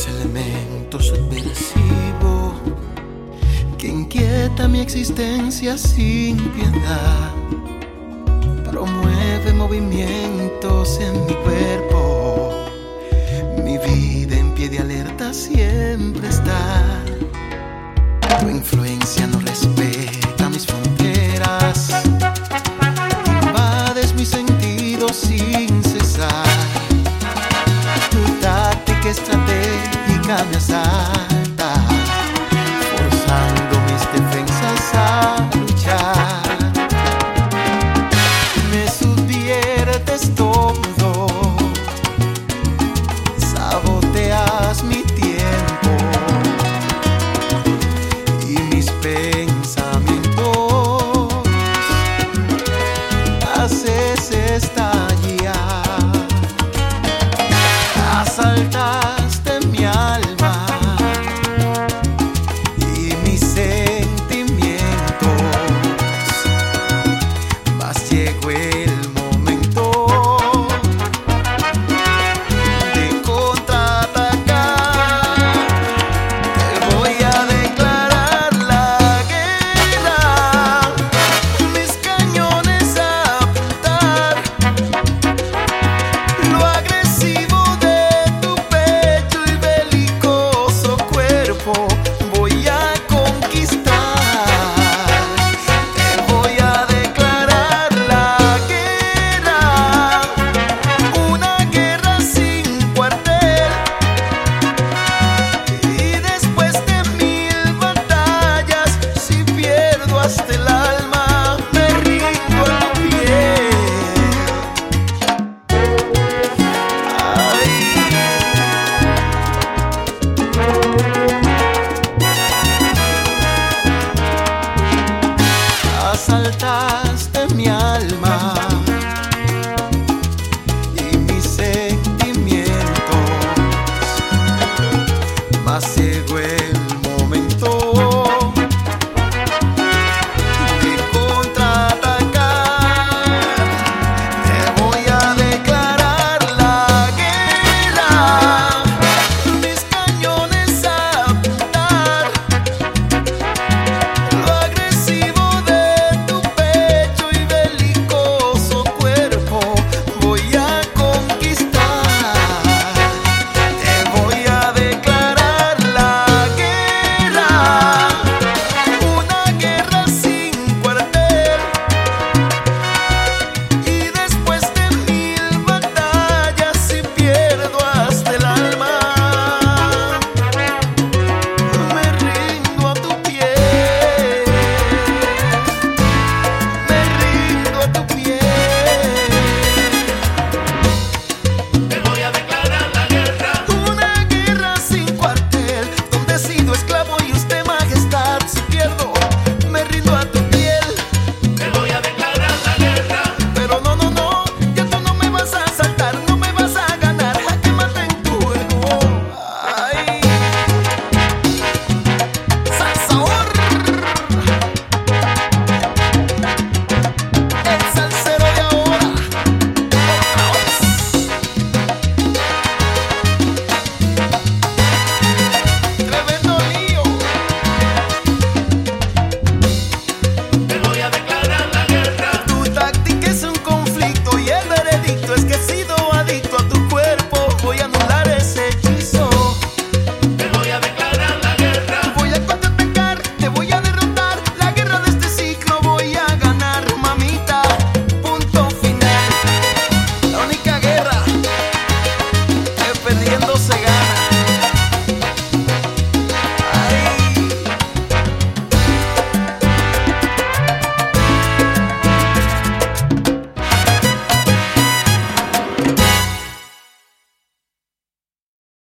Ese elemento subversivo que inquieta mi existencia sin piedad. Promueve movimientos en mi cuerpo. Mi vida en pie de alerta siempre está. Me asalta, forzando mis defensas a luchar. Me subviertes todo, saboteas mi tiempo y mis pensamientos haces estar